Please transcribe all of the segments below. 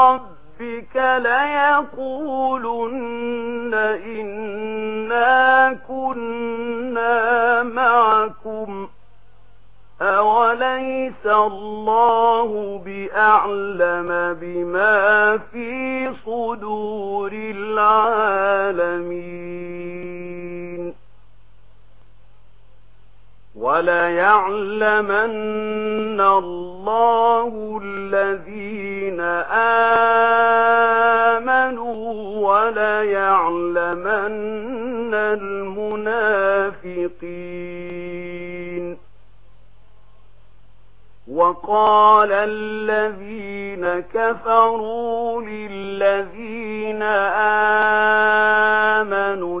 ربك ليقولن إنا كنا معكم أوليس الله بأعلم بما في صدور العالمين وليعلمن الله الله الذين آمنوا وليعلمن المنافقين. وقال الذين كفروا للذين آمنوا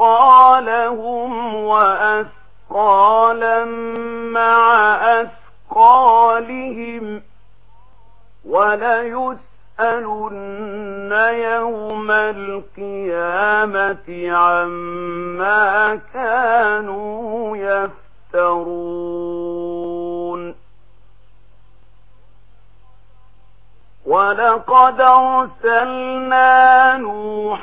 أثقالهم وأثقالا مع أثقالهم وليسألن يوم القيامة عما كانوا يفترون ولقد أرسلنا نور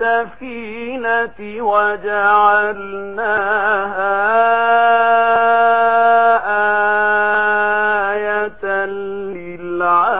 السفينة وجعلناها آية للعالمين.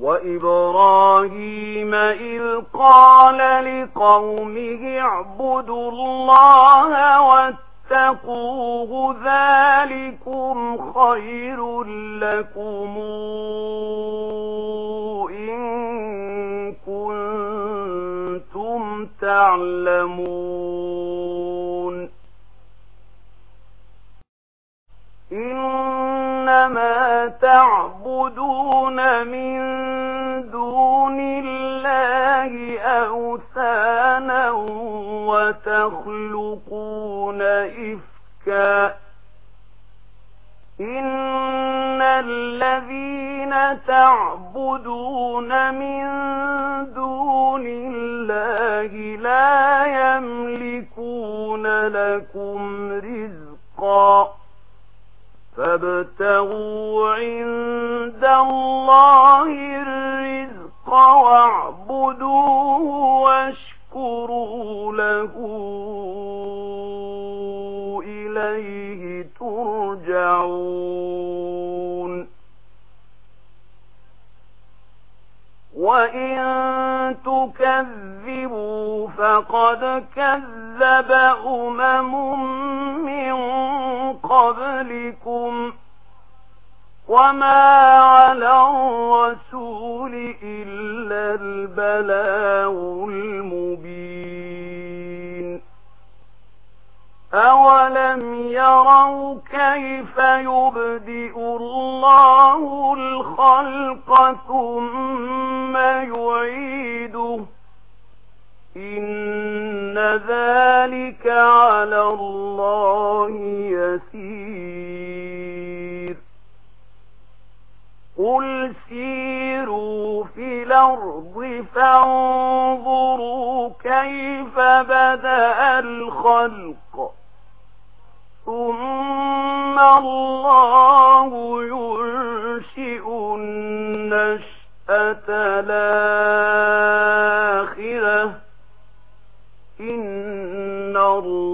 وإبراهيم إذ قال لقومه اعبدوا الله واتقوه ذلكم خير لكم. تعلمون. إنما تعبدون من دون الله أوثانا وتخلقون إفكا. إن الذين تعبدون من دون الله لا يملكون لكم رزقا فابتغوا عند الله الرزق واعبدوا لقد كَذَّبَ أُمَمٌ مِّن قَبْلِكُمْ وَمَا عَلَى الرَّسُولِ إِلَّا الْبَلَاغُ الْمُبِينُ أَوَلَمْ يَرَوْا كَيْفَ يُبْدِئُ اللَّهُ الْخَلْقَ ثُمَّ يُعِيدُهُ إن ذلك على الله يسير قل سيروا في الأرض فانظروا كيف بدأ الخلق ثم الله ينشئ النشأة لا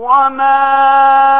وما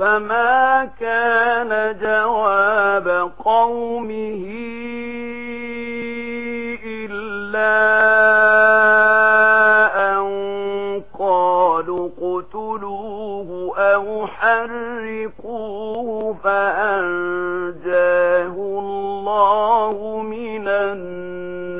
فما كان جواب قومه إلا أن قالوا قتلوه أو حرقوه فأنجاه الله من النار